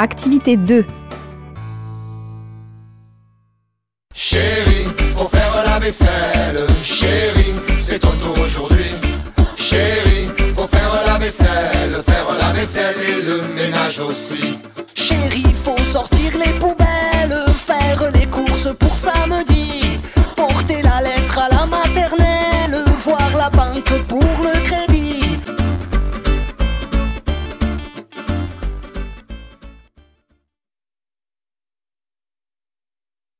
Activité 2. Chérie, faut faire la vaisselle. Chérie, c'est ton tour aujourd'hui. Chérie, faut faire la vaisselle. Faire la vaisselle et le ménage aussi. Chérie, faut sortir les poubelles, faire les courses pour samedi, porter la lettre à la maternelle, voir la banque pour.